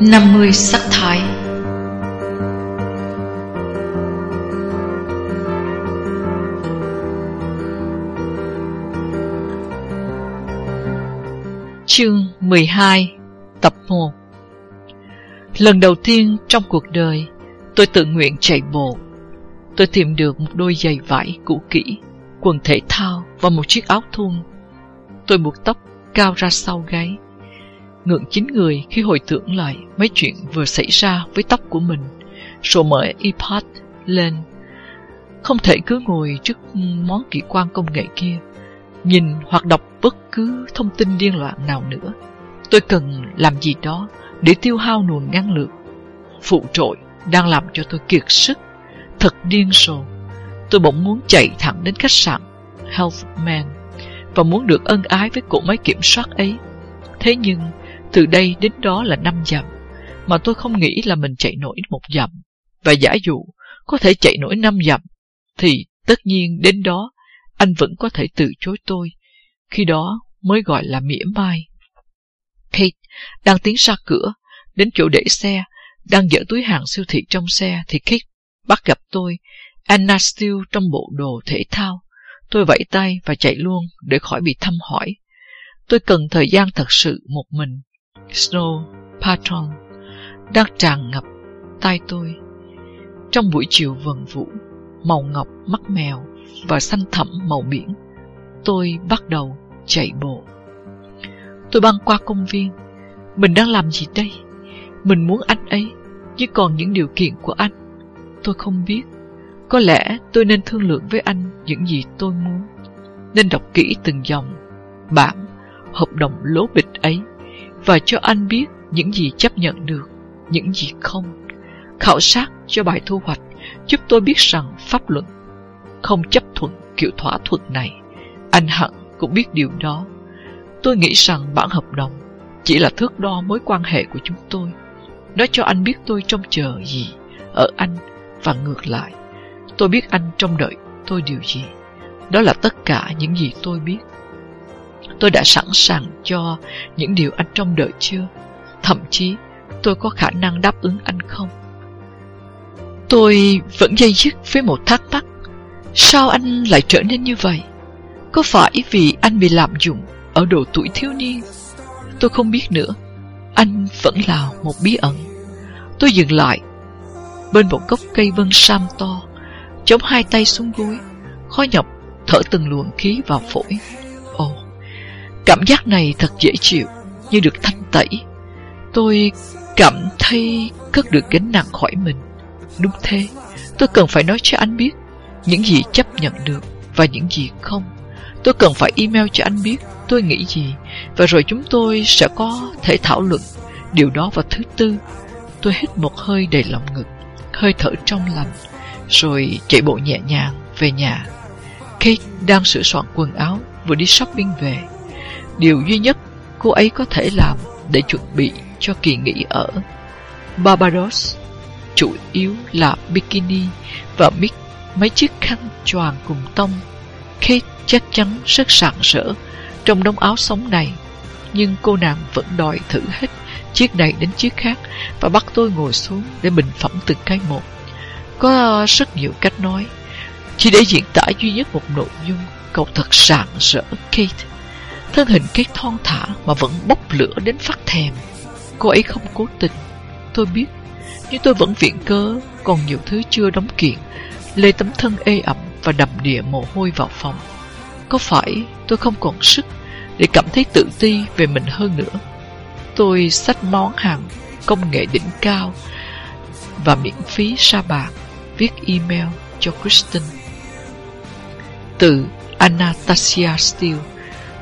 50 sắc thái. Chương 12 Tập 1 Lần đầu tiên trong cuộc đời, Tôi tự nguyện chạy bộ. Tôi tìm được một đôi giày vải cũ kỹ, Quần thể thao và một chiếc áo thun. Tôi buộc tóc cao ra sau gáy. Ngượng chính người khi hồi tưởng lại mấy chuyện vừa xảy ra với tóc của mình. Rồi mở iPad lên. Không thể cứ ngồi trước món kỳ quan công nghệ kia, Nhìn hoặc đọc bất cứ thông tin điên loạn nào nữa. Tôi cần làm gì đó để tiêu hao nguồn năng lượng. Phụ trội đang làm cho tôi kiệt sức, Thật điên rồ. Tôi bỗng muốn chạy thẳng đến khách sạn Healthman Và muốn được ân ái với cỗ máy kiểm soát ấy. Thế nhưng từ đây đến đó là năm dặm, Mà tôi không nghĩ là mình chạy nổi một dặm. Và giả dụ có thể chạy nổi năm dặm, Thì tất nhiên đến đó Anh vẫn có thể từ chối tôi. Khi đó mới gọi là mỉa mai. Kate đang tiến ra cửa, Đến chỗ để xe, Đang dỡ túi hàng siêu thị trong xe Thì Kate bắt gặp tôi. Anna Steele trong bộ đồ thể thao. Tôi vẫy tay và chạy luôn Để khỏi bị thăm hỏi. Tôi cần thời gian thật sự một mình. Snow Patron đang tràn ngập tay tôi. Trong buổi chiều vần vũ, màu ngọc mắt mèo và xanh thẳm màu biển, tôi bắt đầu chạy bộ. Tôi băng qua công viên. Mình đang làm gì đây? Mình muốn anh ấy, nhưng còn những điều kiện của anh. Tôi không biết. Có lẽ tôi nên thương lượng với anh những gì tôi muốn. Nên đọc kỹ từng dòng bản hợp đồng lố bịch ấy và cho anh biết những gì chấp nhận được, những gì không. Khảo sát cho bài thu hoạch giúp tôi biết rằng pháp luật không chấp thuận kiểu thỏa thuận này. Anh hẳn cũng biết điều đó. Tôi nghĩ rằng bản hợp đồng chỉ là thước đo mối quan hệ của chúng tôi. Nó cho anh biết tôi trông chờ gì ở anh và ngược lại. Tôi biết anh trông đợi tôi điều gì. Đó là tất cả những gì tôi biết. Tôi đã sẵn sàng cho những điều anh trông đợi chưa? Thậm chí tôi có khả năng đáp ứng anh không? Tôi vẫn dây dứt với một thắc mắc. Sao anh lại trở nên như vậy? Có phải vì anh bị lạm dụng ở độ tuổi thiếu niên? Tôi không biết nữa. Anh vẫn là một bí ẩn. Tôi dừng lại bên một gốc cây vân sam to, chống hai tay xuống gối, khó nhọc thở từng luồng khí vào phổi. Cảm giác này thật dễ chịu, Như được thanh tẩy. Tôi cảm thấy cất được gánh nặng khỏi mình. Đúng thế, Tôi cần phải nói cho anh biết Những gì chấp nhận được Và những gì không. Tôi cần phải email cho anh biết tôi nghĩ gì, Và rồi chúng tôi sẽ có thể thảo luận Điều đó vào thứ tư. Tôi hít một hơi đầy lòng ngực, Hơi thở trong lành, Rồi chạy bộ nhẹ nhàng về nhà. Kate đang sửa soạn quần áo, Vừa đi shopping về. Điều duy nhất cô ấy có thể làm để chuẩn bị cho kỳ nghỉ ở Barbados chủ yếu là bikini và mix mấy chiếc khăn choàng cùng tông. Kate chắc chắn rất sảng sỡ trong đống áo sống này, nhưng cô nàng vẫn đòi thử hết chiếc này đến chiếc khác và bắt tôi ngồi xuống để bình phẩm từng cái một. Có rất nhiều cách nói, chỉ để diễn tả duy nhất một nội dung, cậu thật sảng sỡ Kate. Thân hình cái thon thả mà vẫn bốc lửa đến phát thèm. Cô ấy không cố tình. Tôi biết. Nhưng tôi vẫn viện cớ, Còn nhiều thứ chưa đóng kiện. Lê tấm thân ê ẩm và đầm địa mồ hôi vào phòng. Có phải tôi không còn sức Để cảm thấy tự ti về mình hơn nữa? Tôi xách món hàng công nghệ đỉnh cao Và miễn phí sa bạc Viết email cho Kristen. Từ Anastasia Steele.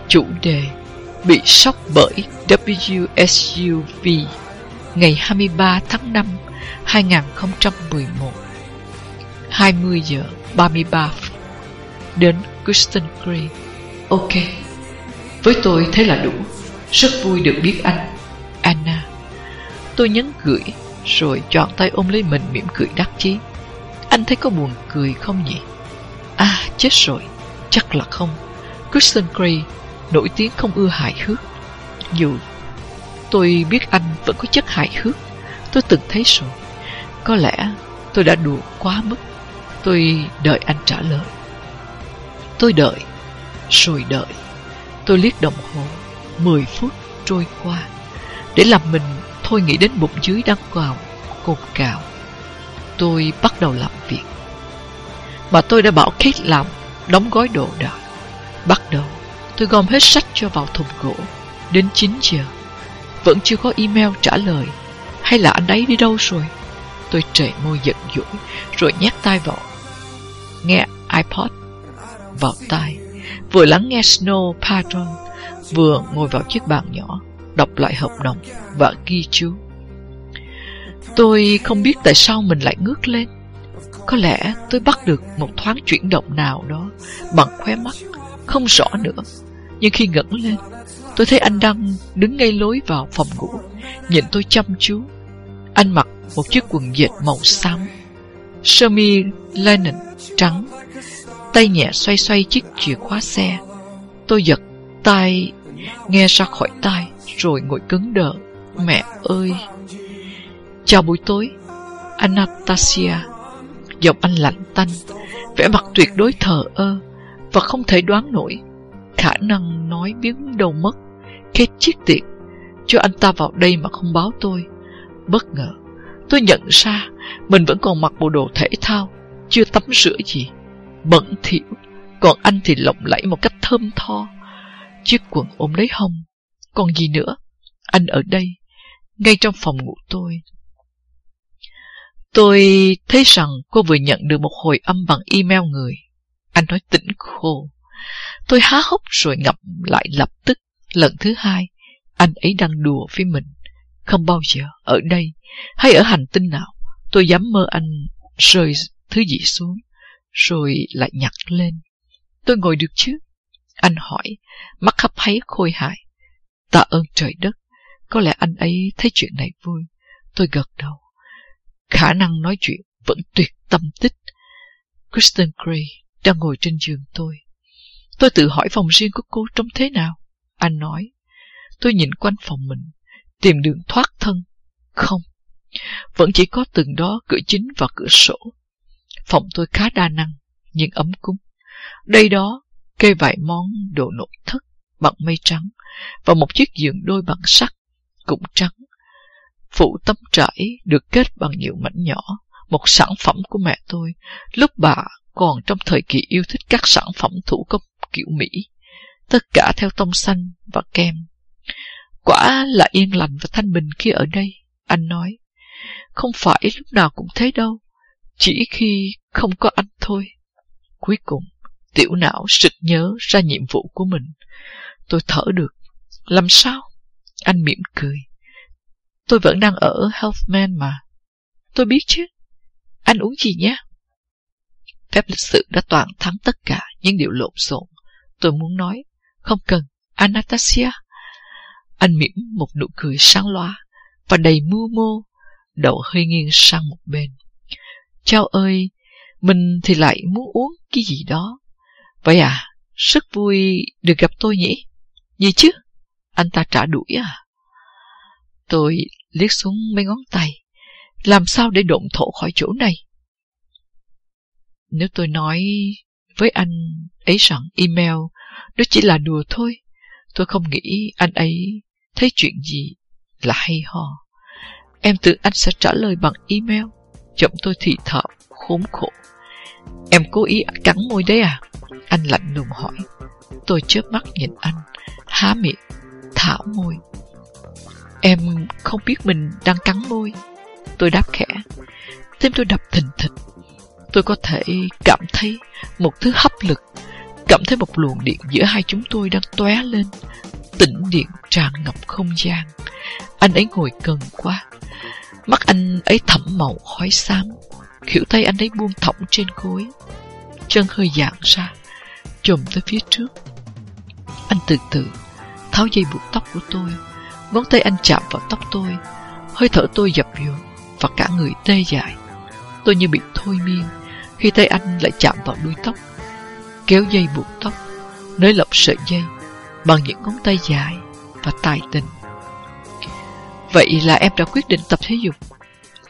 Chủ đề Bị sốc bởi WSUV Ngày 23 tháng 5 2011 20 giờ 33 phút Đến Kristen Gray Ok Với tôi thế là đủ. Rất vui được biết anh. Anna Tôi nhấn gửi Rồi chọn tay ôm lấy mình mỉm cười đắc chí. Anh thấy có buồn cười không nhỉ? À chết rồi Chắc là không. Kristen Gray nổi tiếng không ưa hài hước. Dù tôi biết anh vẫn có chất hài hước, Tôi từng thấy rồi. Có lẽ tôi đã đùa quá mức. Tôi đợi anh trả lời. Tôi đợi, rồi đợi. Tôi liếc đồng hồ, 10 phút trôi qua. Để làm mình thôi nghĩ đến bụng dưới đang vào cột cào. Tôi bắt đầu làm việc. Mà tôi đã bảo Kate làm, đóng gói đồ đạc. Bắt đầu, tôi gom hết sách cho vào thùng gỗ. Đến 9 giờ, vẫn chưa có email trả lời. Hay là anh ấy đi đâu rồi? Tôi trệ môi giận dỗi, rồi nhét tay vào. Nghe iPod vào tai, vừa lắng nghe Snow Patrol, vừa ngồi vào chiếc bàn nhỏ, đọc lại hợp đồng và ghi chú. Tôi không biết tại sao mình lại ngước lên. Có lẽ tôi bắt được một thoáng chuyển động nào đó bằng khóe mắt, không rõ nữa. Nhưng khi ngẩng lên, tôi thấy anh đang đứng ngay lối vào phòng ngủ, nhìn tôi chăm chú. Anh mặc một chiếc quần dệt màu xám, sơ mi linen trắng, tay nhẹ xoay xoay chiếc chìa khóa xe. Tôi giật tay nghe ra khỏi tay rồi ngồi cứng đờ. Mẹ ơi! Chào buổi tối, Anastasia. Giọng anh lạnh tanh, vẻ mặt tuyệt đối thờ ơ và không thể đoán nổi. Khả năng nói biến đầu mất, kết chiếc tiện, cho anh ta vào đây mà không báo tôi. Bất ngờ, tôi nhận ra mình vẫn còn mặc bộ đồ thể thao, chưa tắm rửa gì. Bẩn thỉu, còn anh thì lộng lẫy một cách thơm tho. Chiếc quần ôm lấy hông, còn gì nữa? Anh ở đây, ngay trong phòng ngủ tôi. Tôi thấy rằng cô vừa nhận được một hồi âm bằng email người. Anh nói tỉnh khô. Tôi há hốc rồi ngập lại lập tức. Lần thứ hai, anh ấy đang đùa với mình. Không bao giờ, ở đây, hay ở hành tinh nào, tôi dám mơ anh rơi thứ gì xuống, rồi lại nhặt lên. Tôi ngồi được chứ? Anh hỏi, mắt hấp háy khôi hài. Tạ ơn trời đất, có lẽ anh ấy thấy chuyện này vui. Tôi gật đầu. Khả năng nói chuyện vẫn tuyệt tâm tích. Kristen Gray đang ngồi trên giường tôi. Tôi tự hỏi phòng riêng của cô trông thế nào. Anh nói. Tôi nhìn quanh phòng mình, tìm đường thoát thân. Không, vẫn chỉ có từng đó cửa chính và cửa sổ. Phòng tôi khá đa năng, nhưng ấm cúng. Đây đó, kê vài món đồ nội thất bằng mây trắng và một chiếc giường đôi bằng sắt cũng trắng. Phụ tấm trải được kết bằng nhiều mảnh nhỏ, một sản phẩm của mẹ tôi, lúc bà còn trong thời kỳ yêu thích các sản phẩm thủ công kiểu Mỹ, tất cả theo tông xanh và kem. Quả là yên lành và thanh bình khi ở đây, anh nói. Không phải lúc nào cũng thế đâu, chỉ khi không có anh thôi. Cuối cùng, tiểu não sực nhớ ra nhiệm vụ của mình. Tôi thở được. Làm sao? Anh mỉm cười. Tôi vẫn đang ở Healthman mà. Tôi biết chứ. Anh uống gì nhé? Phép lịch sự đã toàn thắng tất cả những điều lộn xộn. Tôi muốn nói, không cần, Anastasia. Anh mỉm một nụ cười sáng loa và đầy mưu mô, đầu hơi nghiêng sang một bên. Chao ơi, mình thì lại muốn uống cái gì đó. Vậy à, rất vui được gặp tôi nhỉ? Gì chứ? Anh ta trả đuổi à? Tôi liếc xuống mấy ngón tay. Làm sao để độn thổ khỏi chỗ này? Nếu tôi nói với anh ấy rằng email đó chỉ là đùa thôi, tôi không nghĩ anh ấy thấy chuyện gì là hay ho. Em tưởng anh sẽ trả lời bằng email. Giọng tôi thì thở, khốn khổ. Em cố ý cắn môi đấy à? Anh lạnh lùng hỏi. Tôi chớp mắt nhìn anh, há miệng, thả môi. Em không biết mình đang cắn môi. Tôi đáp khẽ. Tim tôi đập thình thịch. Tôi có thể cảm thấy một thứ hấp lực, cảm thấy một luồng điện giữa hai chúng tôi đang tóe lên. Tĩnh điện tràn ngập không gian. Anh ấy ngồi gần quá. Mắt anh ấy thẫm màu khói xám. Khỉu tay anh ấy buông thõng trên gối. Chân hơi dạng ra, chồm tới phía trước. Anh từ từ tháo dây buộc tóc của tôi Ngón tay anh chạm vào tóc tôi Hơi thở tôi dập dồn Và cả người tê dại Tôi như bị thôi miên khi tay anh lại chạm vào đuôi tóc Kéo dây buộc tóc Nới lỏng sợi dây Bằng những ngón tay dài Và tài tình Vậy là em đã quyết định tập thể dục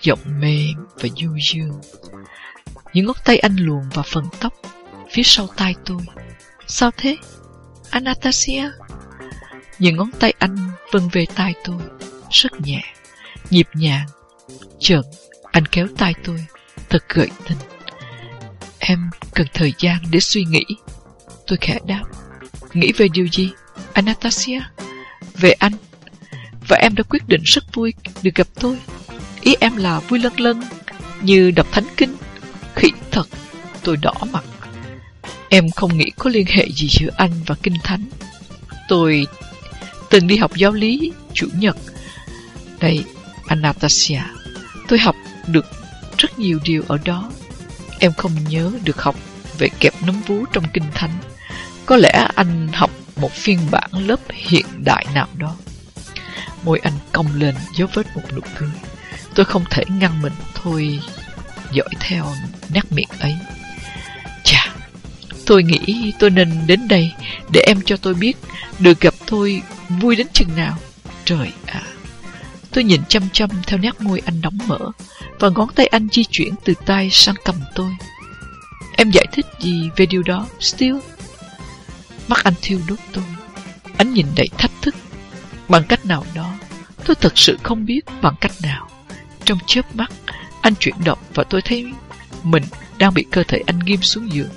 giọng mềm và du dương. Những ngón tay anh luồn vào phần tóc phía sau tai tôi. Sao thế? Anastasia? Những ngón tay anh vân về tai tôi, rất nhẹ, nhịp nhàng. Chợt, anh kéo tay tôi, thật gợi tình. Em cần thời gian để suy nghĩ. Tôi khẽ đáp. Nghĩ về điều gì, Anastasia? Về anh. Và em đã quyết định rất vui được gặp tôi. Ý em là vui lân lân, như đọc thánh kinh. Khỉ thật, tôi đỏ mặt. Em không nghĩ có liên hệ gì giữa anh và kinh thánh. Tôi từng đi học giáo lý chủ nhật. Đây, Anastasia, tôi học được rất nhiều điều ở đó. Em không nhớ được học về kẹp nấm vú trong kinh thánh. Có lẽ anh học một phiên bản lớp hiện đại nào đó. Môi anh cong lên dấu vết một nụ cười. Tôi không thể ngăn mình thôi dõi theo nét miệng ấy. Chà, tôi nghĩ tôi nên đến đây để em cho tôi biết được gặp tôi vui đến chừng nào. Trời ạ! Tôi nhìn chăm chăm theo nét môi anh đóng mở và ngón tay anh di chuyển từ tay sang cầm tôi. Em giải thích gì về điều đó, Steele? Mắt anh thiêu đốt tôi. Anh nhìn đầy thách thức. Bằng cách nào đó, tôi thật sự không biết bằng cách nào. Trong chớp mắt, anh chuyển động và tôi thấy mình đang bị cơ thể anh ghim xuống giường.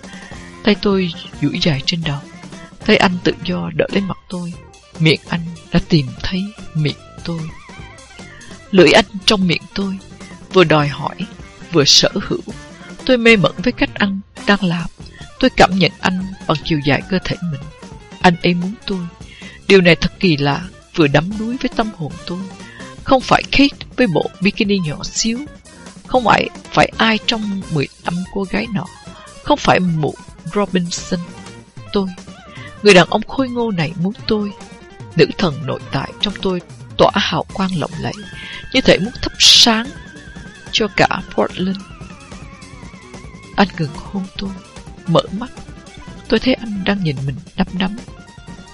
Tay tôi duỗi dài trên đầu. Tay anh tự do đỡ lấy mặt tôi. Miệng anh đã tìm thấy miệng tôi. Lưỡi anh trong miệng tôi, vừa đòi hỏi, vừa sở hữu. Tôi mê mẩn với cách anh đang làm. Tôi cảm nhận anh bằng chiều dài cơ thể mình. Anh ấy muốn tôi. Điều này thật kỳ lạ, vừa đắm đuối với tâm hồn tôi. Không phải Kate với bộ bikini nhỏ xíu. Không phải phải ai trong 15 cô gái nọ. Không phải mụ Robinson. Tôi. Người đàn ông khôi ngô này muốn tôi. Nữ thần nội tại trong tôi tỏa hào quang lộng lẫy, như thể muốn thắp sáng cho cả Portland. Anh ngừng hôn tôi, mở mắt. Tôi thấy anh đang nhìn mình đăm đắm.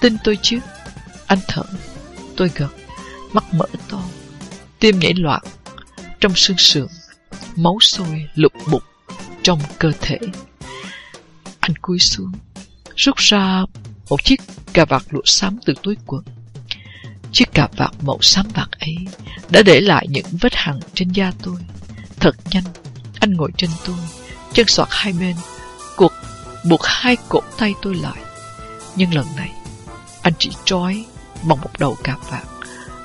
Tin tôi chứ? Anh thở. Tôi gật, mắt mở to, tim nhảy loạn trong xương sườn, máu sôi lục bục trong cơ thể. Anh cúi xuống, rút ra một chiếc cà vạt lụa xám từ túi quần. Chiếc cà vạt màu xám bạc ấy đã để lại những vết hằn trên da tôi. Thật nhanh, anh ngồi trên tôi, chân soạt hai bên, cuộc buộc hai cổ tay tôi lại. Nhưng lần này, anh chỉ trói bằng một đầu cà vạt.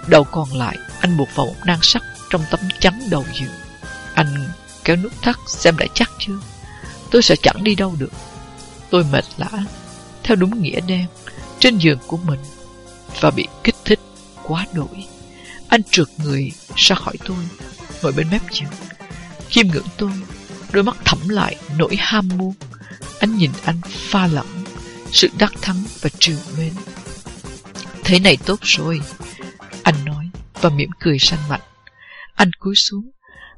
Đầu còn lại, anh buộc vào một nang sắt trong tấm chắn đầu giường. Anh kéo nút thắt xem đã chắc chưa. Tôi sẽ chẳng đi đâu được. Tôi mệt lã, theo đúng nghĩa đen, trên giường của mình và bị kích quá đổi. Anh trượt người ra khỏi tôi, ngồi bên mép giường. Chiêm ngưỡng tôi, đôi mắt thẳm lại nỗi ham muốn. Anh nhìn anh pha lẫn, sự đắc thắng và trừ mến. Thế này tốt rồi, anh nói và mỉm cười sanh mạnh. Anh cúi xuống,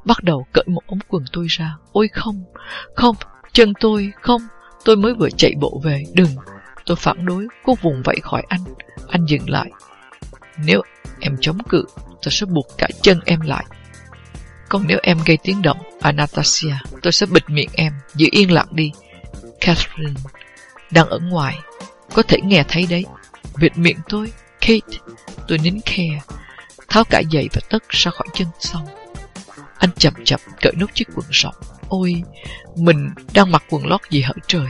bắt đầu cởi một ống quần tôi ra. Ôi không, không, chân tôi, không, tôi mới vừa chạy bộ về, đừng. Tôi phản đối, cô vùng vẫy khỏi anh. Anh dừng lại, nếu em chống cự, tôi sẽ buộc cả chân em lại. Còn nếu em gây tiếng động, Anastasia, tôi sẽ bịt miệng em, giữ yên lặng đi. Catherine, đang ở ngoài, có thể nghe thấy đấy. Bịt miệng tôi, Kate, tôi nín khe, tháo cả giày và tất ra khỏi chân xong. Anh chậm chậm cởi nút chiếc quần rộng. Ôi, mình đang mặc quần lót gì hở trời.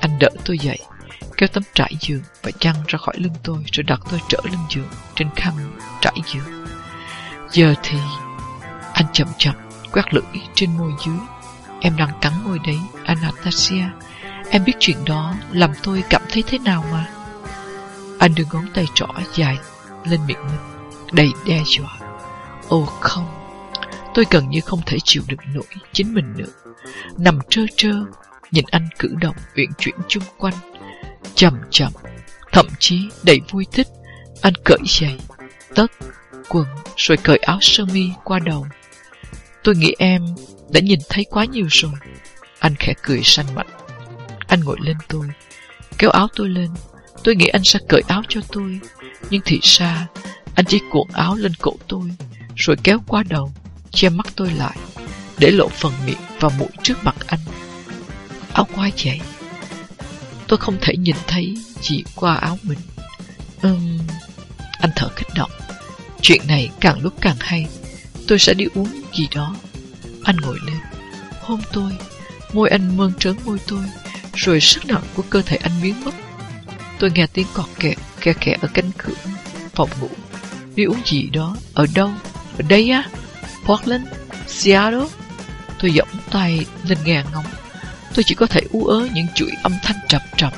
Anh đỡ tôi dậy, kéo tấm trải giường và chăn ra khỏi lưng tôi rồi đặt tôi trở lưng giường trên khăn trải giường. Giờ thì anh chậm chậm quét lưỡi trên môi dưới. Em đang cắn môi đấy, Anastasia. Em biết chuyện đó làm tôi cảm thấy thế nào mà. Anh đưa ngón tay trỏ dài lên miệng mình, đầy đe dọa. Ồ không, tôi gần như không thể chịu được nổi chính mình nữa. Nằm trơ trơ, nhìn anh cử động uyển chuyển chung quanh, chậm chậm, thậm chí đầy vui thích. Anh cởi giày, tất, quần, rồi cởi áo sơ mi qua đầu. Tôi nghĩ em đã nhìn thấy quá nhiều rồi. Anh khẽ cười sanh mặt. Anh ngồi lên tôi, kéo áo tôi lên. Tôi nghĩ anh sẽ cởi áo cho tôi, nhưng thì ra anh chỉ cuộn áo lên cổ tôi, rồi kéo qua đầu, che mắt tôi lại, để lộ phần miệng và mũi trước mặt anh. Áo quai chạy. Tôi không thể nhìn thấy chỉ qua áo mình. Ừm... Anh thở kích động. Chuyện này càng lúc càng hay. Tôi sẽ đi uống gì đó. Anh ngồi lên. Hôn tôi. Môi anh mơn trớn môi tôi. Rồi sức nặng của cơ thể anh biến mất. Tôi nghe tiếng cọt kẹt, kẹt kẹt ở cánh cửa phòng ngủ. Đi uống gì đó. Ở đâu? Ở đây á? Portland? Seattle? Tôi giọng tay lên nghe ngóng. Tôi chỉ có thể ú ớ những chuỗi âm thanh trầm trầm.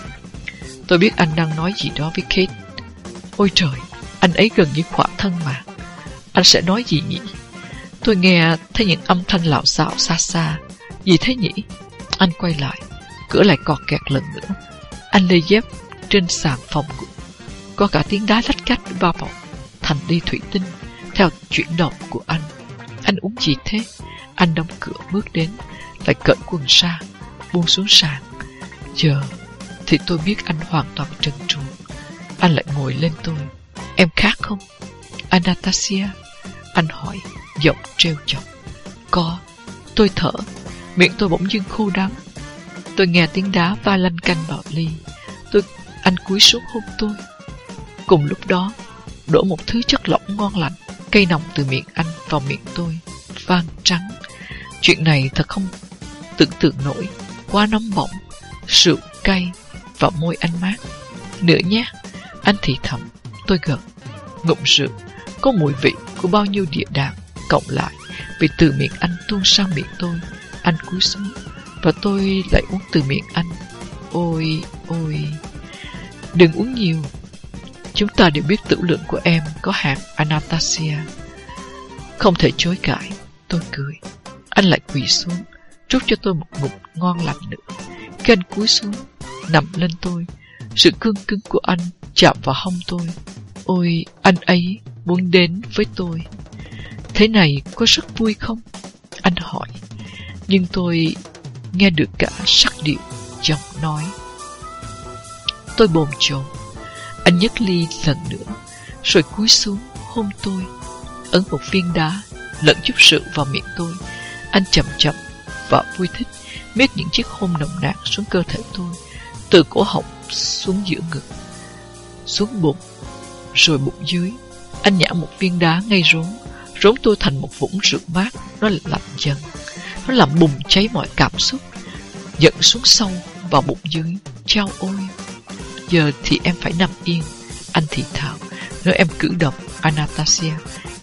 Tôi biết anh đang nói gì đó với Kate. Ôi trời, anh ấy gần như khỏa thân mà. Anh sẽ nói gì nhỉ? Tôi nghe thấy những âm thanh lạo xạo xa xa. Gì thế nhỉ? Anh quay lại, cửa lại cọt kẹt lần nữa. Anh lê dép trên sàn phòng ngủ. Có cả tiếng đá lách cách va bọc thành đi thủy tinh theo chuyển động của anh. Anh uống gì thế? Anh đóng cửa bước đến, lại cởi quần xa, buông xuống sàn. Giờ thì tôi biết anh hoàn toàn trần truồng. Anh lại ngồi lên tôi. Em khác không? Anastasia, anh hỏi, giọng treo chọc. Có, tôi thở, miệng tôi bỗng dưng khô đắng. Tôi nghe tiếng đá va lanh canh vào ly. Tôi, anh cúi xuống hôn tôi. Cùng lúc đó, đổ một thứ chất lỏng ngon lành, cây nồng từ miệng anh vào miệng tôi, vang trắng. Chuyện này thật không tưởng tượng nổi, quá nóng bỏng, rượu cay và môi anh mát. Nữa nhé, anh thì thầm, tôi gật, ngụm rượu, có mùi vị của bao nhiêu địa đàng cộng lại vì từ miệng anh tuôn sang miệng tôi. Anh cúi xuống và tôi lại uống từ miệng anh. Ôi, ôi, đừng uống nhiều. Chúng ta đều biết tử lượng của em có hạn Anastasia. Không thể chối cãi, tôi cười. Anh lại quỳ xuống, trút cho tôi một ngụm ngon lành nữa. Khi anh cúi xuống, nằm lên tôi, sự cương cứng của anh chạm vào hông tôi. Ôi, anh ấy muốn đến với tôi. Thế này có rất vui không? Anh hỏi. Nhưng tôi nghe được cả sắc điệu giọng nói. Tôi bồn chồn. Anh nhấc ly lần nữa, rồi cúi xuống hôn tôi, ấn một viên đá, lẫn chút rượu vào miệng tôi. Anh chậm chậm và vui thích miết những chiếc hôn nồng nàn xuống cơ thể tôi, từ cổ họng xuống giữa ngực, xuống bụng, rồi bụng dưới. Anh nhả một viên đá ngay rốn, rốn tôi thành một vũng rượu mát, nó lạnh dần. Nó làm bùng cháy mọi cảm xúc, dẫn xuống sâu vào bụng dưới. Chao ôi! Giờ thì em phải nằm yên. Anh thì thào, nếu em cử động, Anastasia,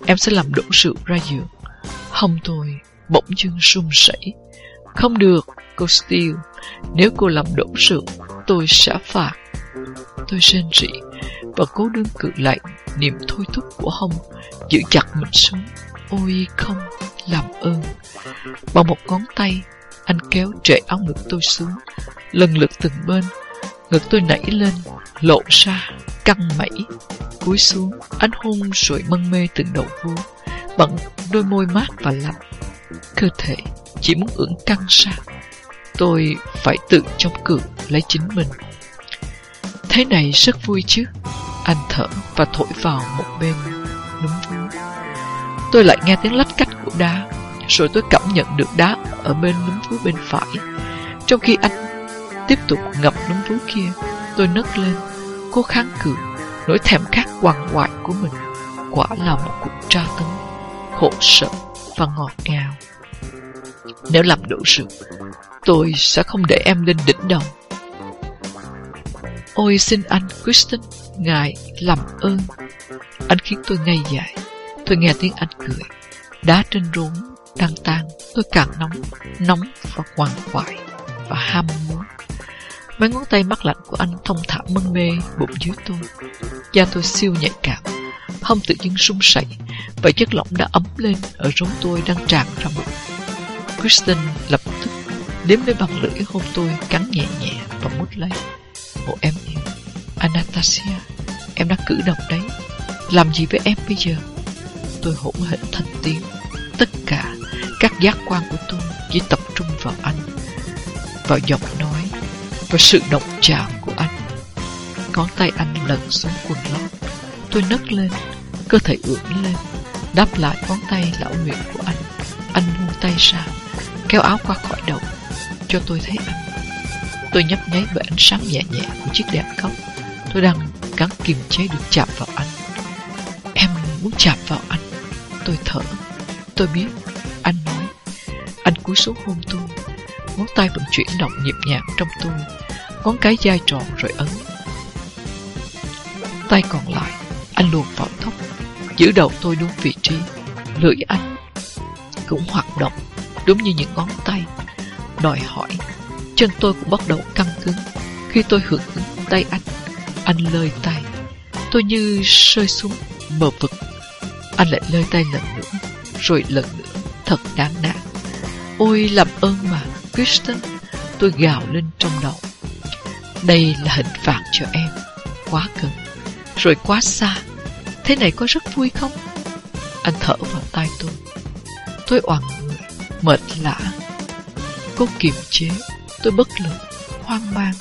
em sẽ làm đổ rượu ra giường. Hông tôi bỗng dưng run rẩy. Không được, cô Steele, nếu cô làm đổ sự, tôi sẽ phạt. Tôi rên rỉ và cố đương cự lại niềm thôi thúc của Hồng, giữ chặt mình xuống. Ôi không, làm ơn. Bằng một ngón tay, anh kéo trệ áo ngực tôi xuống, lần lượt từng bên. Ngực tôi nảy lên, lộ ra, căng mẩy. Cúi xuống, anh hôn rồi mân mê từng đầu vú, bằng đôi môi mát và lạnh. Cơ thể chỉ muốn ưỡn căng ra. Tôi phải tự trong cử lấy chính mình. Thế này rất vui chứ. Anh thở và thổi vào một bên núm vú. Tôi lại nghe tiếng lách cách của đá, rồi tôi cảm nhận được đá ở bên núm vú bên phải. Trong khi anh tiếp tục ngập núm vú kia, tôi nấc lên, cố kháng cự, nỗi thèm khát quằn quại của mình. Quả là một cuộc tra tấn, khổ sở và ngọt ngào. Nếu làm đủ sự, tôi sẽ không để em lên đỉnh đầu. Ôi xin anh, Kristen, ngài làm ơn. Anh khiến tôi ngây dại. Tôi nghe tiếng anh cười. Đá trên rốn đang tan, tôi càng nóng, nóng và quằn quại và ham muốn. Mấy ngón tay mắt lạnh của anh thông thả mân mê bụng dưới tôi. Da tôi siêu nhạy cảm, hông tự nhiên sung sẩy và chất lỏng đã ấm lên ở rốn tôi đang tràn ra bụng. Kristen lập tức đếm lấy bằng lưỡi hôn tôi cắn nhẹ nhẹ và mút lấy. Ồ em yêu, Anastasia, em đã cử động đấy. Làm gì với em bây giờ? Tôi hỗn hển thành tiếng. Tất cả các giác quan của tôi chỉ tập trung vào anh, vào giọng nói, và sự động chạm của anh. Ngón tay anh lần xuống quần lót. Tôi nấc lên, cơ thể ưỡn lên, đáp lại ngón tay lão luyện của anh tay ra, kéo áo qua khỏi đầu, cho tôi thấy anh. Tôi nhấp nháy bởi ánh sáng nhẹ nhẹ của chiếc đèn cốc. Tôi đang gắng kiềm chế được chạm vào anh. Em muốn chạm vào anh. Tôi thở. Tôi biết. Anh nói. Anh cúi xuống hôn tôi. Ngón tay vẫn chuyển động nhịp nhàng trong tôi. Ngón cái dai tròn rồi ấn. Tay còn lại, anh luồn vào tóc, giữ đầu tôi đúng vị trí. Lưỡi anh cũng hoạt động, đúng như những ngón tay. Đòi hỏi, chân tôi cũng bắt đầu căng cứng. Khi tôi hưởng ứng tay anh, anh lơi tay. Tôi như rơi xuống bờ vực. Anh lại lơi tay lần nữa, rồi lần nữa, thật đáng nản. Ôi làm ơn mà, Kristen, tôi gào lên trong đầu. Đây là hình phạt cho em, quá gần, rồi quá xa. Thế này có rất vui không? Anh thở vào tay tôi. Tôi oằn mệt lạ. Cố kiềm chế, tôi bất lực, hoang mang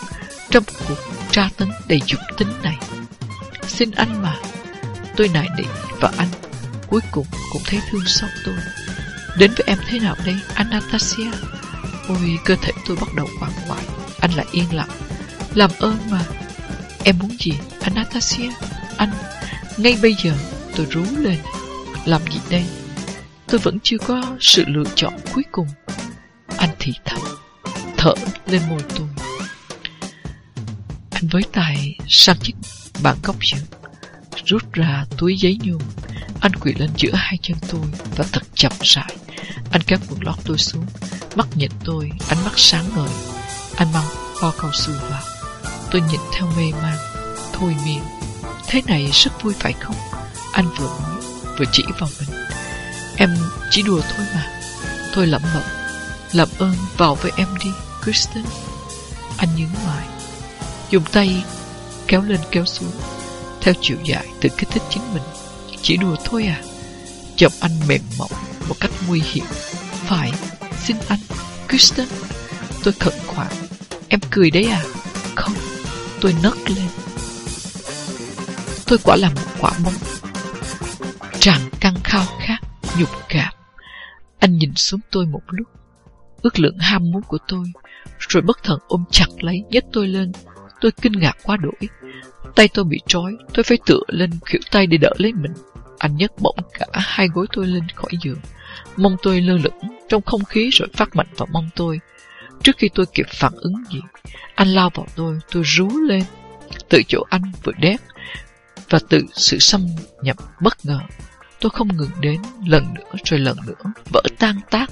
trong cuộc tra tấn đầy dục tính này. Xin anh mà, tôi nài nỉ và anh cuối cùng cũng thấy thương xót tôi. Đến với em thế nào đây, Anastasia? Ôi, cơ thể tôi bắt đầu quặn quại. Anh lại yên lặng. Làm ơn mà. Em muốn gì, Anastasia? Anh, ngay bây giờ tôi rú lên. Làm gì đây? Tôi vẫn chưa có sự lựa chọn cuối cùng. Anh thì thầm, thở lên môi tôi. Anh với tay sang chiếc bàn góc giường, rút ra túi giấy nhung. Anh quỳ lên giữa hai chân tôi và thật chậm rãi. Anh kéo quần lót tôi xuống, mắt nhìn tôi, ánh mắt sáng ngời. Anh mang bao cao su vào. Tôi nhìn theo mê man, thôi miệng. Thế này rất vui phải không? Anh vừa nói, vừa chỉ vào mình. Em chỉ đùa thôi mà. thôi lẩm bẩm. Làm ơn vào với em đi, Kristen. Anh nhướng mày. Dùng tay kéo lên kéo xuống. Theo chiều dài tự kích thích chính mình. Chỉ đùa thôi à. Giọng anh mềm mỏng một cách nguy hiểm. Phải, xin anh, Kristen. Tôi khẩn khoản. Em cười đấy à? Không, tôi nấc lên. Tôi quả là một quả bóng tràn căng khao nhục cảm. Anh nhìn xuống tôi một lúc, ước lượng ham muốn của tôi, rồi bất thần ôm chặt lấy, nhấc tôi lên. Tôi kinh ngạc quá đổi. Tay tôi bị trói, tôi phải tựa lên khỉu tay để đỡ lấy mình. Anh nhấc bỗng cả hai gối tôi lên khỏi giường. Mông tôi lơ lửng trong không khí rồi phát mạnh vào mông tôi. Trước khi tôi kịp phản ứng gì, anh lao vào tôi, tôi rú lên. Từ chỗ anh vừa đét, và từ sự xâm nhập bất ngờ, Tôi không ngừng đến lần nữa rồi lần nữa, vỡ tan tác,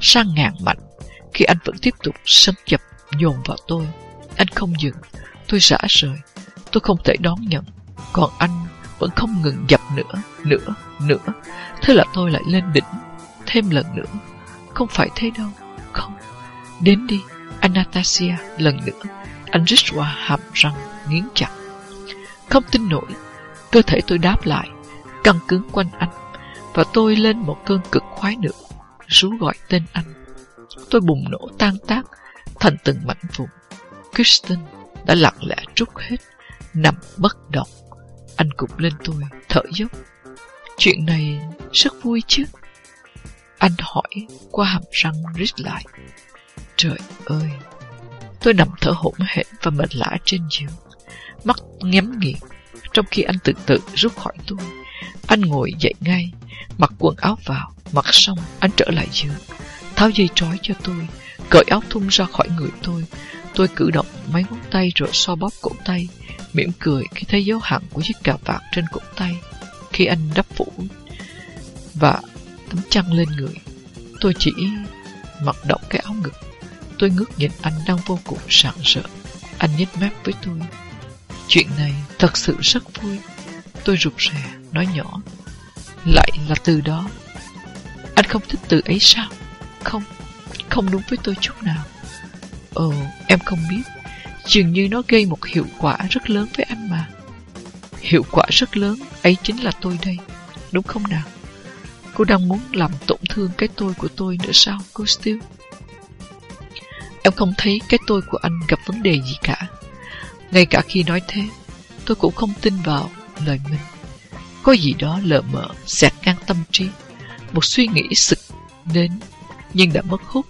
sang ngàn mạnh. Khi anh vẫn tiếp tục xâm chập dồn vào tôi, anh không dừng, tôi rã rời, tôi không thể đón nhận. Còn anh vẫn không ngừng dập nữa, nữa, nữa. Thế là tôi lại lên đỉnh, thêm lần nữa. Không phải thế đâu, không. Đến đi, Anastasia, lần nữa. Anh rít qua hàm răng, nghiến chặt. Không tin nổi, cơ thể tôi đáp lại căng cứng quanh anh và tôi lên một cơn cực khoái nữa, rú gọi tên anh. Tôi bùng nổ tan tác thành từng mảnh vụn. Kristen đã lặng lẽ trút hết, nằm bất động. Anh cục lên tôi, thở dốc. Chuyện này rất vui chứ? Anh hỏi qua hàm răng rít lại. Trời ơi! Tôi nằm thở hổn hển và mệt lã trên giường, mắt nhắm nghiền, trong khi anh tự tự rút khỏi tôi. Anh ngồi dậy ngay, mặc quần áo vào, mặc xong anh trở lại giường, tháo dây trói cho tôi, cởi áo thun ra khỏi người tôi. Tôi cử động mấy ngón tay rồi so bóp cổ tay, mỉm cười khi thấy dấu hẳn của chiếc cà vạt trên cổ tay. Khi anh đắp phủ và tấm chăn lên người, tôi chỉ mặc động cái áo ngực. Tôi ngước nhìn anh đang vô cùng sảng sợ Anh nhếch mép với tôi. Chuyện này thật sự rất vui. Tôi rụt rè, nói nhỏ. Lại là từ đó. Anh không thích từ ấy sao? Không, không đúng với tôi chút nào. Ồ, em không biết. Dường như nó gây một hiệu quả rất lớn với anh mà. Hiệu quả rất lớn, ấy chính là tôi đây. Đúng không nào? Cô đang muốn làm tổn thương cái tôi của tôi nữa sao, cô Steele? Em không thấy cái tôi của anh gặp vấn đề gì cả. Ngay cả khi nói thế, tôi cũng không tin vào lời mình. Có gì đó lờ mờ xẹt ngang tâm trí, một suy nghĩ sực đến nhưng đã mất hút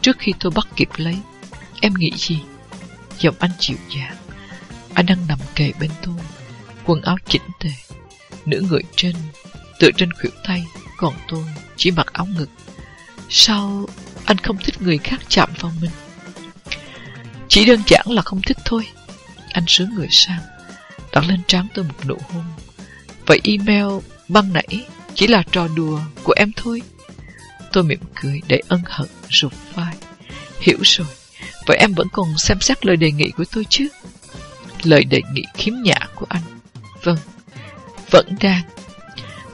trước khi tôi bắt kịp lấy. Em nghĩ gì? Giọng anh chịu dàng. Anh đang nằm kề bên tôi, quần áo chỉnh tề, nửa người trên, tựa trên khuỷu tay, còn tôi chỉ mặc áo ngực. Sao anh không thích người khác chạm vào mình? Chỉ đơn giản là không thích thôi. Anh sướng người sang, đặt lên trán tôi một nụ hôn. Vậy email băng nãy chỉ là trò đùa của em thôi. Tôi mỉm cười để ân hận rụt vai. Hiểu rồi, vậy em vẫn còn xem xét lời đề nghị của tôi chứ? Lời đề nghị khiếm nhã của anh. Vâng, vẫn đang.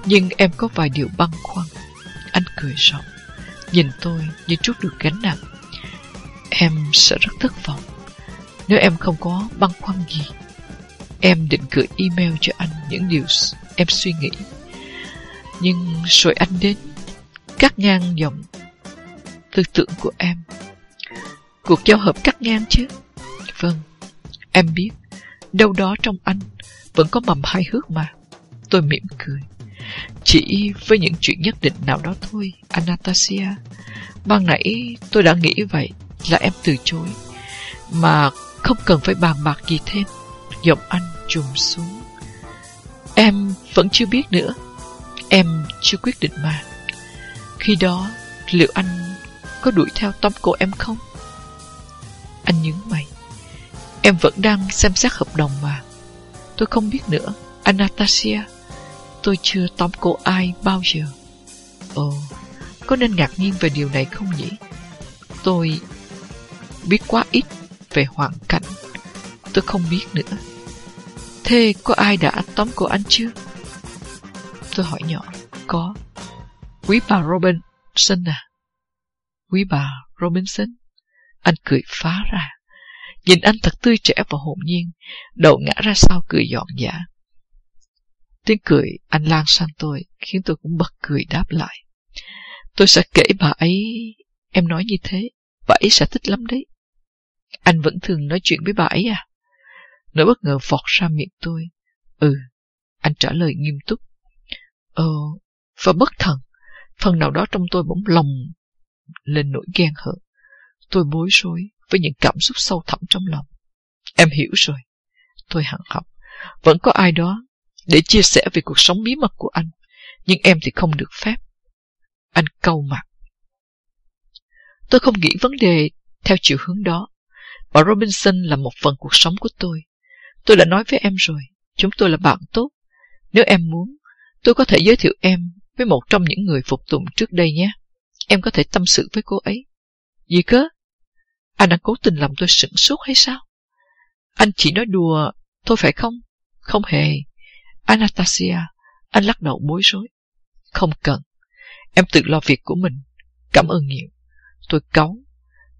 Nhưng em có vài điều băn khoăn. Anh cười rộng, nhìn tôi như chút được gánh nặng. Em sẽ rất thất vọng nếu em không có băn khoăn gì. Em định gửi email cho anh những điều em suy nghĩ. Nhưng rồi anh đến, cắt ngang dòng tư tưởng của em. Cuộc giao hợp cắt ngang chứ? Vâng, em biết, đâu đó trong anh vẫn có mầm hài hước mà. Tôi mỉm cười. Chỉ với những chuyện nhất định nào đó thôi, Anastasia. Ban nãy tôi đã nghĩ vậy là em từ chối. Mà không cần phải bàn bạc gì thêm. Giọng anh trùng xuống. Em vẫn chưa biết nữa. Em chưa quyết định mà. Khi đó, liệu anh có đuổi theo tóm cô em không? Anh nhướng mày. Em vẫn đang xem xét hợp đồng mà. Tôi không biết nữa. Anastasia, tôi chưa tóm cô ai bao giờ. Ồ, có nên ngạc nhiên về điều này không nhỉ? Tôi biết quá ít về hoàn cảnh. Tôi không biết nữa. Thế có ai đã tóm cổ anh chưa? Tôi hỏi nhỏ. Có. Quý bà Robinson à? Quý bà Robinson? Anh cười phá ra. Nhìn anh thật tươi trẻ và hồn nhiên, đầu ngã ra sau cười dọn dã. Tiếng cười anh lan sang tôi, khiến tôi cũng bật cười đáp lại. Tôi sẽ kể bà ấy, em nói như thế, bà ấy sẽ thích lắm đấy. Anh vẫn thường nói chuyện với bà ấy à? Nỗi bất ngờ vọt ra miệng tôi. Ừ, anh trả lời nghiêm túc. Ờ, và bất thần, phần nào đó trong tôi bỗng lòng lên nỗi ghen hờn. Tôi bối rối với những cảm xúc sâu thẳm trong lòng. Em hiểu rồi. Tôi hằng học. Vẫn có ai đó để chia sẻ về cuộc sống bí mật của anh. Nhưng em thì không được phép. Anh câu mặt. Tôi không nghĩ vấn đề theo chiều hướng đó. Bà Robinson là một phần cuộc sống của tôi. Tôi đã nói với em rồi, chúng tôi là bạn tốt. Nếu em muốn, tôi có thể giới thiệu em với một trong những người phục tùng trước đây nhé. Em có thể tâm sự với cô ấy. Gì cơ? Anh đang cố tình làm tôi sửng sốt hay sao? Anh chỉ nói đùa, thôi phải không? Không hề. Anastasia, anh lắc đầu bối rối. Không cần. Em tự lo việc của mình. Cảm ơn nhiều. Tôi cáu,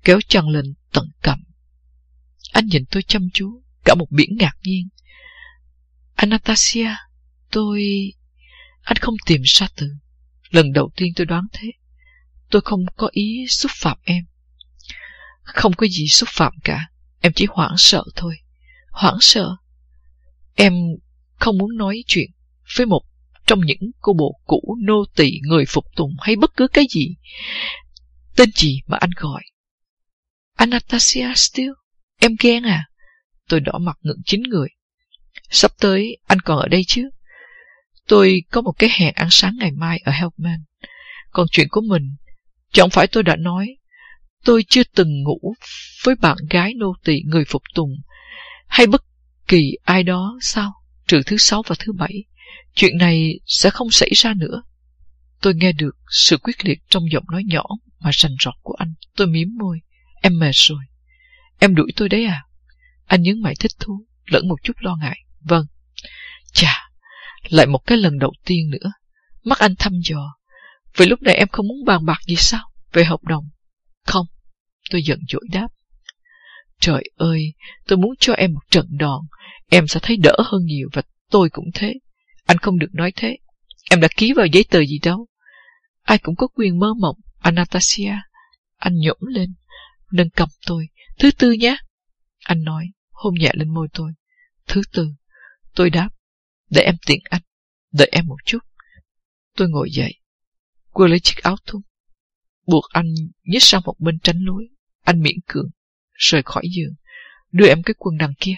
kéo chân lên tận cầm. Anh nhìn tôi chăm chú, cả một biển ngạc nhiên. Anastasia, tôi... Anh không tìm ra từ. Lần đầu tiên tôi đoán thế. Tôi không có ý xúc phạm em. Không có gì xúc phạm cả. Em chỉ hoảng sợ thôi. Hoảng sợ. Em không muốn nói chuyện với một trong những cô bộ cũ nô tỳ người phục tùng hay bất cứ cái gì. Tên gì mà anh gọi? Anastasia Steele. Em ghen à? Tôi đỏ mặt ngượng chín người. Sắp tới, anh còn ở đây chứ? Tôi có một cái hẹn ăn sáng ngày mai ở Helpman. Còn chuyện của mình, chẳng phải tôi đã nói, tôi chưa từng ngủ với bạn gái nô tỳ người phục tùng, hay bất kỳ ai đó sao, trừ thứ sáu và thứ bảy. Chuyện này sẽ không xảy ra nữa. Tôi nghe được sự quyết liệt trong giọng nói nhỏ mà rành rọt của anh. Tôi miếm môi. Em mệt rồi. Em đuổi tôi đấy à? Anh nhấn mày thích thú, lẫn một chút lo ngại. Vâng. Chà, lại một cái lần đầu tiên nữa. Mắt anh thăm dò. Vậy lúc này em không muốn bàn bạc gì sao? Về hợp đồng? Không. Tôi giận dỗi đáp. Trời ơi, tôi muốn cho em một trận đòn. Em sẽ thấy đỡ hơn nhiều và tôi cũng thế. Anh không được nói thế. Em đã ký vào giấy tờ gì đâu. Ai cũng có quyền mơ mộng, Anastasia. Anh nhổm lên, nâng cầm tôi. Thứ tư nhé. Anh nói, hôn nhẹ lên môi tôi. Thứ tư. Tôi đáp, để em tiện anh. Đợi em một chút. Tôi ngồi dậy. Quơ lấy chiếc áo thun. buộc anh nhích sang một bên tránh lối. Anh miễn cường, rời khỏi giường, đưa em cái quần đằng kia.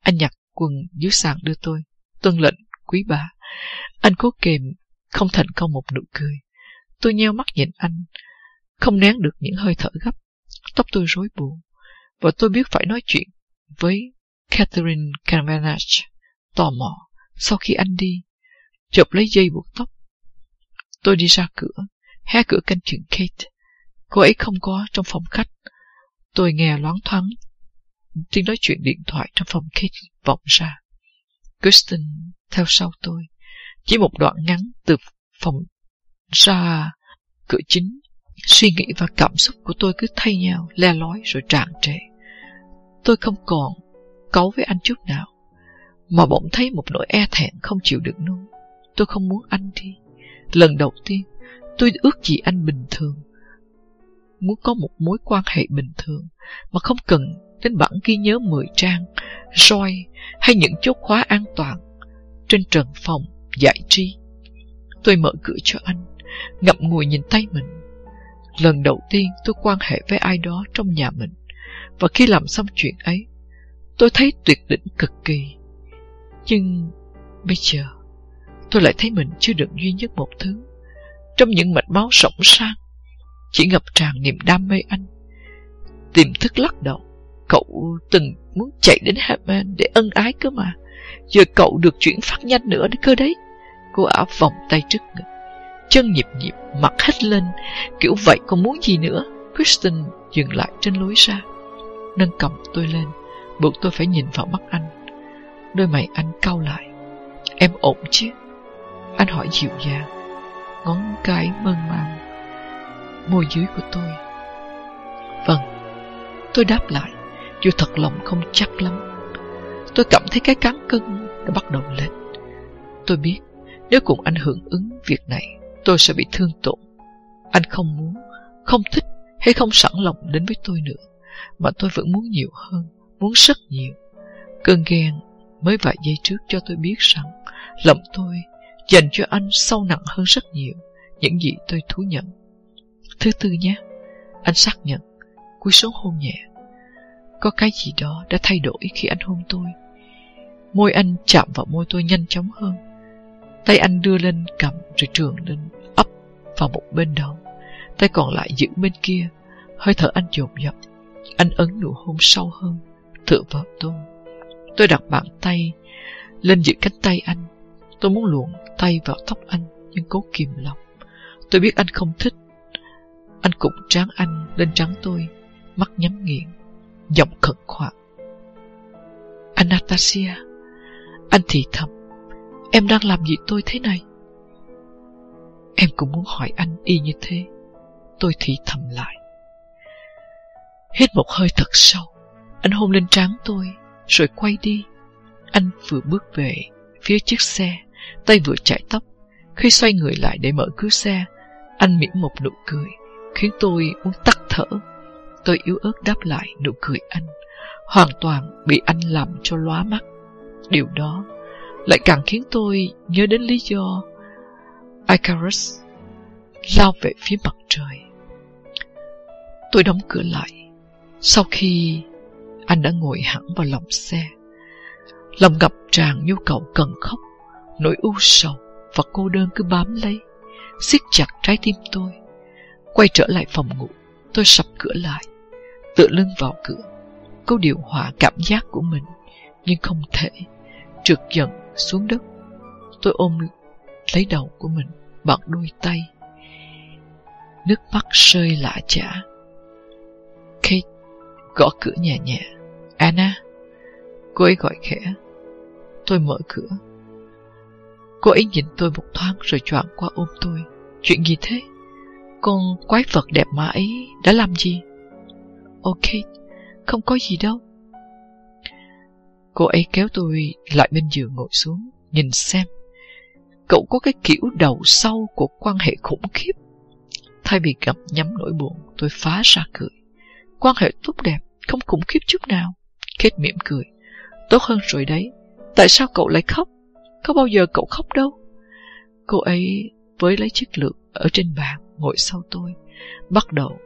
Anh nhặt quần dưới sàn đưa tôi. Tuân lệnh, quý bà. Anh cố kềm, không thành công một nụ cười. Tôi nheo mắt nhìn anh, không nén được những hơi thở gấp. Tóc tôi rối bù, và tôi biết phải nói chuyện với Catherine Cavendish, tò mò, sau khi anh đi, chụp lấy dây buộc tóc. Tôi đi ra cửa, hé cửa canh chuyện Kate. Cô ấy không có trong phòng khách. Tôi nghe loáng thoáng tiếng nói chuyện điện thoại trong phòng Kate vọng ra. Kristen theo sau tôi. Chỉ một đoạn ngắn từ phòng ra cửa chính. Suy nghĩ và cảm xúc của tôi cứ thay nhau, le lói rồi tràn trề. Tôi không còn cấu với anh chút nào, mà bỗng thấy một nỗi e thẹn không chịu được nuôi. Tôi không muốn anh đi. Lần đầu tiên, tôi ước gì anh bình thường. Muốn có một mối quan hệ bình thường, mà không cần đến bản ghi nhớ 10 trang, roi hay những chốt khóa an toàn trên trần phòng giải trí. Tôi mở cửa cho anh, ngậm ngùi nhìn tay mình. Lần đầu tiên tôi quan hệ với ai đó trong nhà mình, và khi làm xong chuyện ấy, tôi thấy tuyệt đỉnh cực kỳ. Nhưng bây giờ, tôi lại thấy mình chưa được duy nhất một thứ. Trong những mạch máu sổng sang, chỉ ngập tràn niềm đam mê anh. Tiềm thức lắc đầu, cậu từng muốn chạy đến Hammond để ân ái cơ mà. Giờ cậu được chuyển phát nhanh nữa đấy cơ đấy. Cô ả vòng tay trước ngực, chân nhịp nhịp, mặt hết lên, kiểu vậy còn muốn gì nữa. Kristen dừng lại trên lối ra, nâng cầm tôi lên, buộc tôi phải nhìn vào mắt anh. Đôi mày anh cau lại. Em ổn chứ? Anh hỏi dịu dàng, ngón cái mơn màng, môi dưới của tôi. Vâng, tôi đáp lại, dù thật lòng không chắc lắm. Tôi cảm thấy cái cán cân đã bắt đầu lên. Tôi biết, nếu cùng anh hưởng ứng việc này, tôi sẽ bị thương tổn. Anh không muốn, không thích hay không sẵn lòng đến với tôi nữa, mà tôi vẫn muốn nhiều hơn, muốn rất nhiều. Cơn ghen mới vài giây trước cho tôi biết rằng lòng tôi dành cho anh sâu nặng hơn rất nhiều những gì tôi thú nhận. Thứ tư nhé, anh xác nhận, cúi xuống hôn nhẹ. Có cái gì đó đã thay đổi khi anh hôn tôi. Môi anh chạm vào môi tôi nhanh chóng hơn. Tay anh đưa lên cầm rồi trường lên, ấp vào một bên đầu. Tay còn lại giữ bên kia, hơi thở anh dồn dập. Anh ấn nụ hôn sâu hơn, tựa vào tôi. Tôi đặt bàn tay lên giữ cánh tay anh. Tôi muốn luồn tay vào tóc anh, nhưng cố kìm lòng. Tôi biết anh không thích. Anh cũng tráng anh lên trắng tôi, mắt nhắm nghiền, giọng khẩn khoản. Anastasia, anh thì thầm, em đang làm gì tôi thế này? Em cũng muốn hỏi anh y như thế. Tôi thì thầm lại. Hít một hơi thật sâu, anh hôn lên trán tôi, rồi quay đi. Anh vừa bước về phía chiếc xe, tay vừa chạy tóc. Khi xoay người lại để mở cửa xe, anh mỉm một nụ cười, khiến tôi muốn tắt thở. Tôi yếu ớt đáp lại nụ cười anh, hoàn toàn bị anh làm cho lóa mắt. Điều đó lại càng khiến tôi nhớ đến lý do Icarus lao về phía mặt trời. Tôi đóng cửa lại. Sau khi anh đã ngồi hẳn vào lòng xe, lòng ngập tràn nhu cầu cần khóc, nỗi u sầu và cô đơn cứ bám lấy, siết chặt trái tim tôi. Quay trở lại phòng ngủ, tôi sập cửa lại, tựa lưng vào cửa, cố điều hòa cảm giác của mình, nhưng không thể, trượt dần xuống đất. Tôi ôm lấy đầu của mình bằng đôi tay. Nước mắt rơi lạ chả. Kate gõ cửa nhẹ nhẹ. Anna, cô ấy gọi khẽ. Tôi mở cửa. Cô ấy nhìn tôi một thoáng rồi choạng qua ôm tôi. Chuyện gì thế? Con quái vật đẹp mà ấy đã làm gì? Ok, không có gì đâu. Cô ấy kéo tôi lại bên giường ngồi xuống, nhìn xem. Cậu có cái kiểu đầu sâu của quan hệ khủng khiếp. Thay vì gặp nhắm nỗi buồn, tôi phá ra cười. Quan hệ tốt đẹp, không khủng khiếp chút nào. Kết mỉm cười. Tốt hơn rồi đấy. Tại sao cậu lại khóc? Có bao giờ cậu khóc đâu? Cô ấy với lấy chiếc lược ở trên bàn. ngồi sau tôi, bắt đầu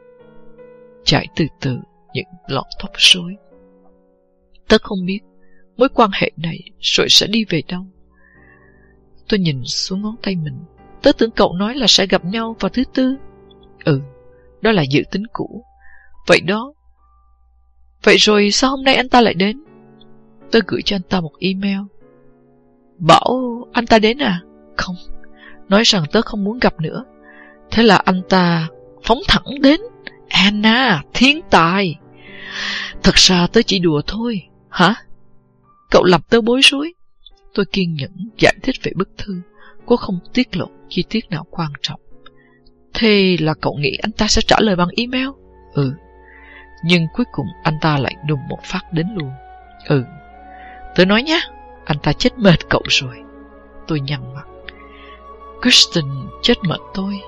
chạy từ từ những lọn tóc rối. Tớ không biết mối quan hệ này rồi sẽ đi về đâu. Tôi nhìn xuống ngón tay mình. Tớ tưởng cậu nói là sẽ gặp nhau vào thứ tư. Ừ, đó là dự tính cũ. Vậy đó. Vậy rồi sao hôm nay anh ta lại đến? Tôi gửi cho anh ta một email. Bảo anh ta đến à? Không. Nói rằng tớ không muốn gặp nữa. Thế là anh ta phóng thẳng đến. Anna, thiên tài. Thật ra tớ chỉ đùa thôi. Hả? Cậu làm tớ bối rối. Tôi kiên nhẫn giải thích về bức thư. Cô không tiết lộ chi tiết nào quan trọng. Thế là cậu nghĩ anh ta sẽ trả lời bằng email? Ừ. Nhưng cuối cùng anh ta lại đùng một phát đến luôn. Ừ. Tớ nói nhá, anh ta chết mệt cậu rồi. Tôi nhăn mặt. Kristen chết mệt tôi.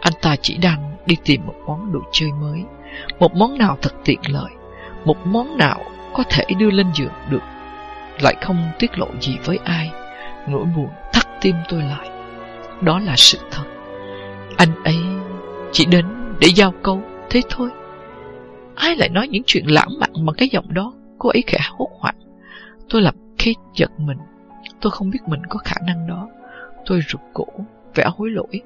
Anh ta chỉ đang đi tìm một món đồ chơi mới. Một món nào thật tiện lợi. Một món nào có thể đưa lên giường được. Lại không tiết lộ gì với ai. Nỗi buồn thắt tim tôi lại. Đó là sự thật. Anh ấy chỉ đến để giao câu, thế thôi. Ai lại nói những chuyện lãng mạn bằng cái giọng đó? Cô ấy khẽ hốt hoảng. Tôi lập Kate giật mình. Tôi không biết mình có khả năng đó. Tôi rụt cổ, vẻ hối lỗi.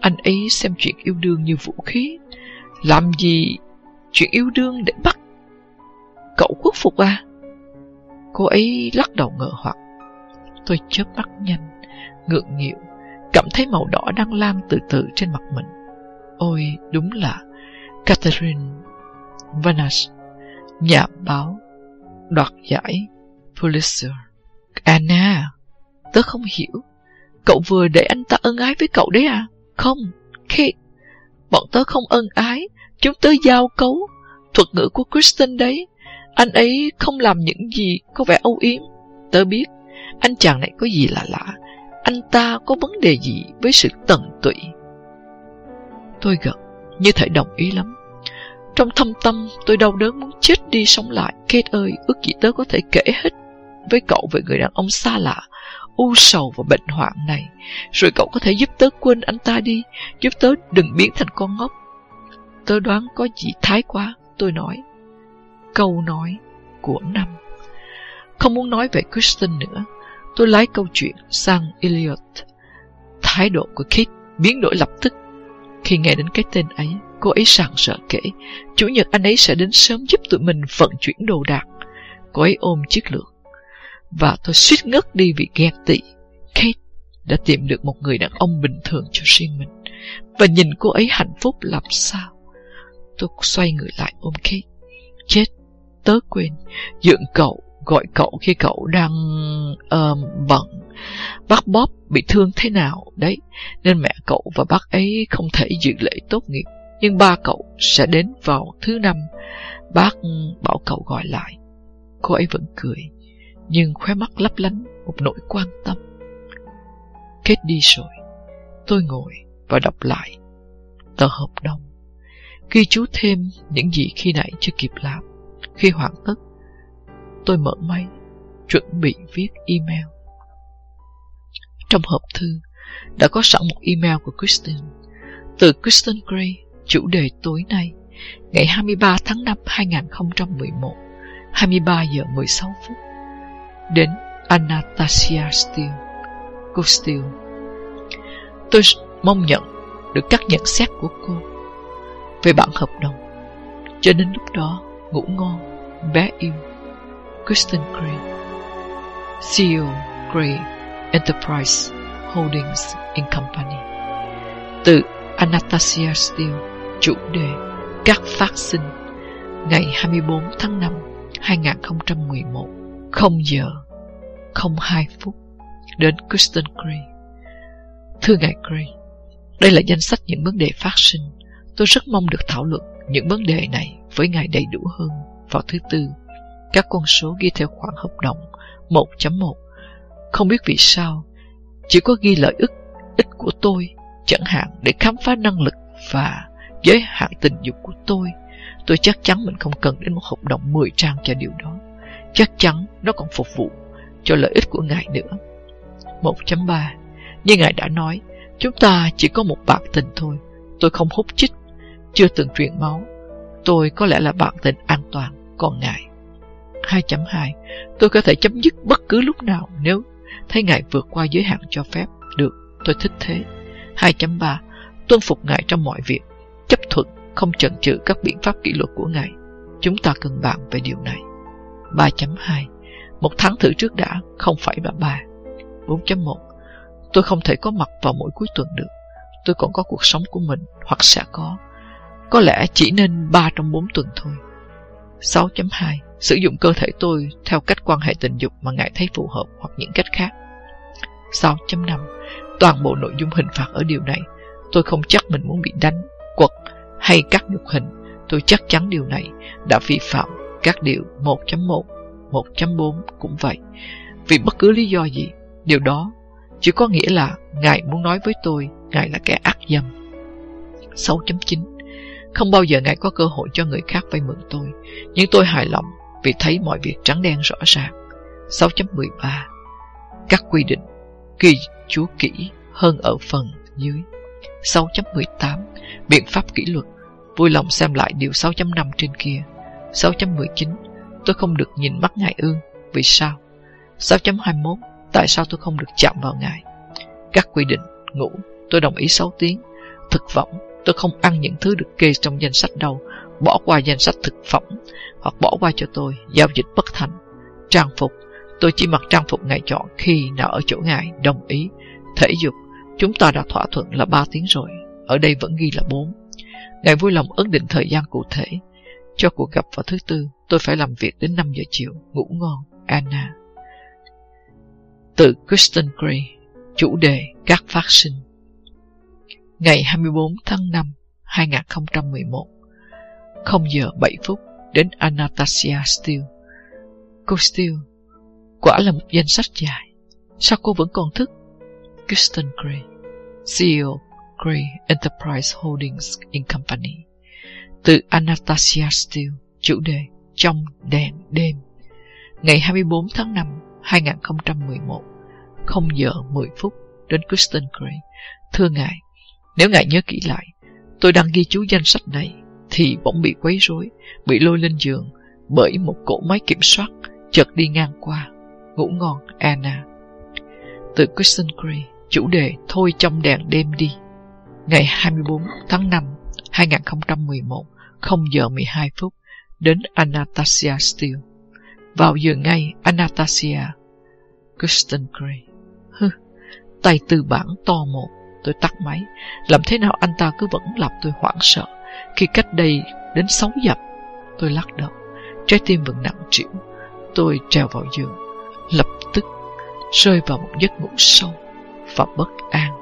Anh ấy xem chuyện yêu đương như vũ khí. Làm gì chuyện yêu đương để bắt cậu quốc phục à? Cô ấy lắc đầu ngờ hoặc. Tôi chớp mắt nhanh, ngượng nghịu, cảm thấy màu đỏ đang lan từ từ trên mặt mình. Ôi, đúng là Catherine Vanas, nhà báo, đoạt giải Pulitzer. Anna, tớ không hiểu. Cậu vừa để anh ta ân ái với cậu đấy à? Không, Kate. Bọn tớ không ân ái. Chúng tớ giao cấu. Thuật ngữ của Kristen đấy. Anh ấy không làm những gì có vẻ âu yếm. Tớ biết, anh chàng này có gì lạ lạ. Anh ta có vấn đề gì với sự tận tụy. Tôi gật, như thể đồng ý lắm. Trong thâm tâm, tôi đau đớn muốn chết đi sống lại. Kate ơi, ước gì tớ có thể kể hết với cậu về người đàn ông xa lạ, u sầu và bệnh hoạn này. Rồi cậu có thể giúp tớ quên anh ta đi, giúp tớ đừng biến thành con ngốc. Tớ đoán có gì thái quá, tôi nói. Câu nói của năm. Không muốn nói về Kristen nữa, tôi lái câu chuyện sang Elliot. Thái độ của Kate biến đổi lập tức khi nghe đến cái tên ấy. Cô ấy sẵn sợ kể, Chủ nhật anh ấy sẽ đến sớm giúp tụi mình vận chuyển đồ đạc. Cô ấy ôm chiếc lược và tôi suýt ngất đi vì ghen tị. Kate đã tìm được một người đàn ông bình thường cho riêng mình, và nhìn cô ấy hạnh phúc làm sao. Tôi xoay người lại ôm Kate. Chết, tớ quên, Dượng cậu, gọi cậu khi cậu đang uh, bận. Bác Bob bị thương thế nào đấy, nên mẹ cậu và bác ấy không thể dự lễ tốt nghiệp. Nhưng ba cậu sẽ đến vào thứ năm. Bác bảo cậu gọi lại. Cô ấy vẫn cười nhưng khóe mắt lấp lánh một nỗi quan tâm. Kết đi rồi, tôi ngồi và đọc lại tờ hợp đồng, ghi chú thêm những gì khi nãy chưa kịp làm. Khi hoàn tất, tôi mở máy, chuẩn bị viết email. Trong hộp thư đã có sẵn một email của Kristen từ Kristen Gray, chủ đề tối nay, ngày 23 tháng 5 2011, 23 giờ 16 phút đến Anastasia Steele. Cô Steele. Tôi mong nhận được các nhận xét của cô về bản hợp đồng. Cho đến lúc đó, ngủ ngon, bé yêu. Kristen Gray CEO Gray Enterprise Holdings in Company Từ Anastasia Steele Chủ đề Các phát sinh Ngày 24 tháng 5 2011 0 giờ 02 phút đến Kristen Gray. Thưa ngài Gray, đây là danh sách những vấn đề phát sinh. Tôi rất mong được thảo luận những vấn đề này với ngài đầy đủ hơn vào thứ tư. Các con số ghi theo khoản hợp đồng 1.1. Không biết vì sao, chỉ có ghi lợi ích ích của tôi, chẳng hạn để khám phá năng lực và giới hạn tình dục của tôi. Tôi chắc chắn mình không cần đến một hợp đồng 10 trang cho điều đó. Chắc chắn nó còn phục vụ cho lợi ích của Ngài nữa. 1.3 Như Ngài đã nói, chúng ta chỉ có một bạn tình thôi. Tôi không hút chích, chưa từng truyền máu. Tôi có lẽ là bạn tình an toàn, còn ngài. 2.2 Tôi có thể chấm dứt bất cứ lúc nào nếu thấy ngài vượt qua giới hạn cho phép. Được, tôi thích thế. 2.3 Tuân phục ngài trong mọi việc, chấp thuận, không chần chừ các biện pháp kỷ luật của ngài. Chúng ta cần bàn về điều này. 3.2 Một tháng thử trước đã, không phải là 3. 4.1 Tôi không thể có mặt vào mỗi cuối tuần được. Tôi còn có cuộc sống của mình, hoặc sẽ có. Có lẽ chỉ nên 3 trong 4 tuần thôi. 6.2 Sử dụng cơ thể tôi theo cách quan hệ tình dục mà ngài thấy phù hợp hoặc những cách khác. 6.5 Toàn bộ nội dung hình phạt ở điều này, tôi không chắc mình muốn bị đánh, hay cắt nhục hình. Tôi chắc chắn điều này đã vi phạm các điều 1.1, 1.4 cũng vậy. Vì bất cứ lý do gì, điều đó chỉ có nghĩa là Ngài muốn nói với tôi Ngài là kẻ ác dâm. 6.9 Không bao giờ Ngài có cơ hội cho người khác vay mượn tôi, nhưng tôi hài lòng vì thấy mọi việc trắng đen rõ ràng. 6.13 Các quy định kỳ chú kỹ hơn ở phần dưới. 6.18 Biện pháp kỷ luật Vui lòng xem lại điều 6.5 trên kia. 6.19 Tôi không được nhìn mắt ngài ương. Vì sao? 6.21 Tại sao tôi không được chạm vào ngài? Các quy định, Ngủ, Tôi đồng ý 6 tiếng Thực phẩm, Tôi không ăn những thứ được kê trong danh sách đâu Bỏ qua danh sách thực phẩm, Hoặc bỏ qua cho tôi Giao dịch bất thành Trang phục, Tôi chỉ mặc trang phục ngài chọn khi nào ở chỗ ngài đồng ý Thể dục Chúng ta đã thỏa thuận là 3 tiếng rồi. Ở đây vẫn ghi là 4 Ngài vui lòng ấn định thời gian cụ thể. Cho cuộc gặp vào thứ tư, Tôi phải làm việc đến 5 giờ chiều, Ngủ ngon. Anna. Từ Kristen Gray, Chủ đề các phát sinh. Ngày 24 tháng 5 2011 0 giờ 7 phút, đến Anastasia Steele. Cô Steele, Quả là một danh sách dài. Sao cô vẫn còn thức? Kirsten Gray CEO Gray Enterprise Holdings in Company. Từ Anastasia Steele, Chủ đề Trong đèn đêm. Ngày 24 tháng 5 2011 0 giờ 10 phút đến Kirsten Gray. Thưa ngài, Nếu ngài nhớ kỹ lại, Tôi đang ghi chú danh sách này Thì bỗng bị quấy rối, Bị lôi lên giường Bởi một cỗ máy kiểm soát Chợt đi ngang qua, Ngủ ngon, Anna. Từ Kristen Gray Chủ đề Thôi trong đèn đêm đi. Ngày 24 tháng 5 2011 0 giờ 12 phút Đến Anastasia Steele. Vào giờ ngay Anastasia Kristen Gray. Hừ, tay từ bản to một Tôi tắt máy. Làm thế nào anh ta cứ vẫn làm tôi hoảng sợ? Khi cách đây đến 6 dặm Tôi lắc đầu. Trái tim vẫn nặng trĩu. Tôi trèo vào giường Lập tức rơi vào một giấc ngủ sâu. Và bất an.